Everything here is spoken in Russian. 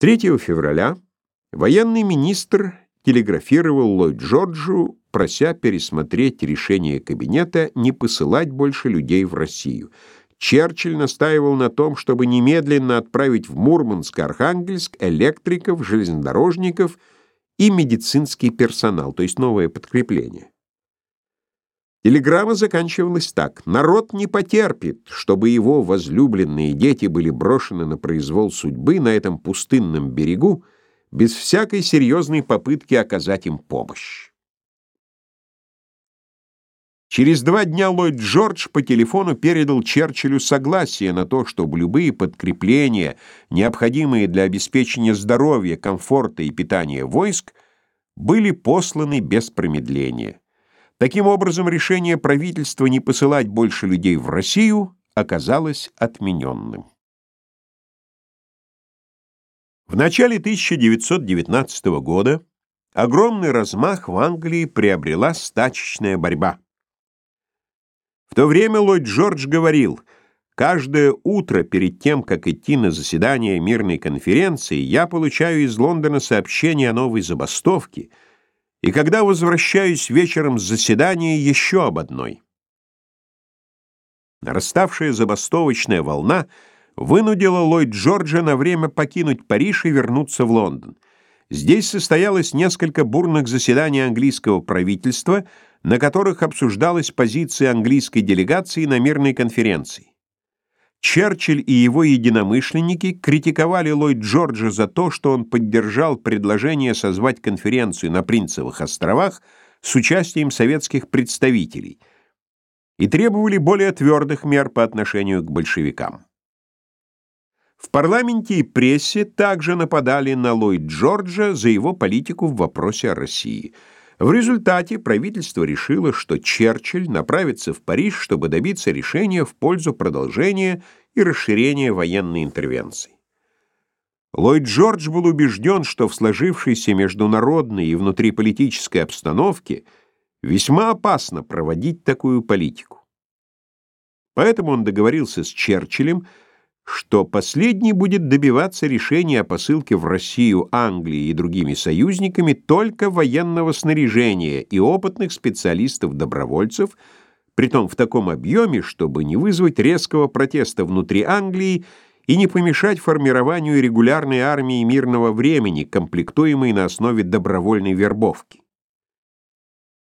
3 февраля военный министр телеграфировал Ллойд Джорджу, прося пересмотреть решение кабинета не посылать больше людей в Россию. Черчилль настаивал на том, чтобы немедленно отправить в Мурманск и Архангельск электриков, железнодорожников и медицинский персонал, то есть новое подкрепление. Телеграмма заканчивалась так. «Народ не потерпит, чтобы его возлюбленные дети были брошены на произвол судьбы на этом пустынном берегу без всякой серьезной попытки оказать им помощь». Через два дня Ллойд Джордж по телефону передал Черчиллю согласие на то, чтобы любые подкрепления, необходимые для обеспечения здоровья, комфорта и питания войск, были посланы без промедления. Таким образом, решение правительства не посылать больше людей в Россию оказалось отмененным. В начале 1919 года огромный размах в Англии приобрела стачечная борьба. В то время Ллойд Джордж говорил, «Каждое утро перед тем, как идти на заседание мирной конференции, я получаю из Лондона сообщение о новой забастовке — и когда возвращаюсь вечером с заседания еще об одной. Нараставшая забастовочная волна вынудила Ллойд Джорджа на время покинуть Париж и вернуться в Лондон. Здесь состоялось несколько бурных заседаний английского правительства, на которых обсуждалась позиция английской делегации на мирной конференции. Черчилль и его единомышленники критиковали Ллойд Джорджа за то, что он поддержал предложение созвать конференцию на Принцевых островах с участием советских представителей и требовали более твердых мер по отношению к большевикам. В парламенте и прессе также нападали на Ллойд Джорджа за его политику в вопросе о России – в результате правительство решило, что Черчилль направится в Париж, чтобы добиться решения в пользу продолжения и расширения военной интервенции. Ллойд Джордж был убежден, что в сложившейся международной и внутриполитической обстановке весьма опасно проводить такую политику. Поэтому он договорился с Черчиллем, что последний будет добиваться решения о посылке в Россию Англии и другими союзниками только военного снаряжения и опытных специалистов-добровольцев, притом в таком объеме, чтобы не вызвать резкого протеста внутри Англии и не помешать формированию регулярной армии мирного времени, комплектуемой на основе добровольной вербовки.